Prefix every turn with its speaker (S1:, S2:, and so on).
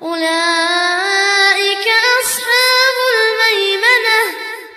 S1: 无聊。